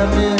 am in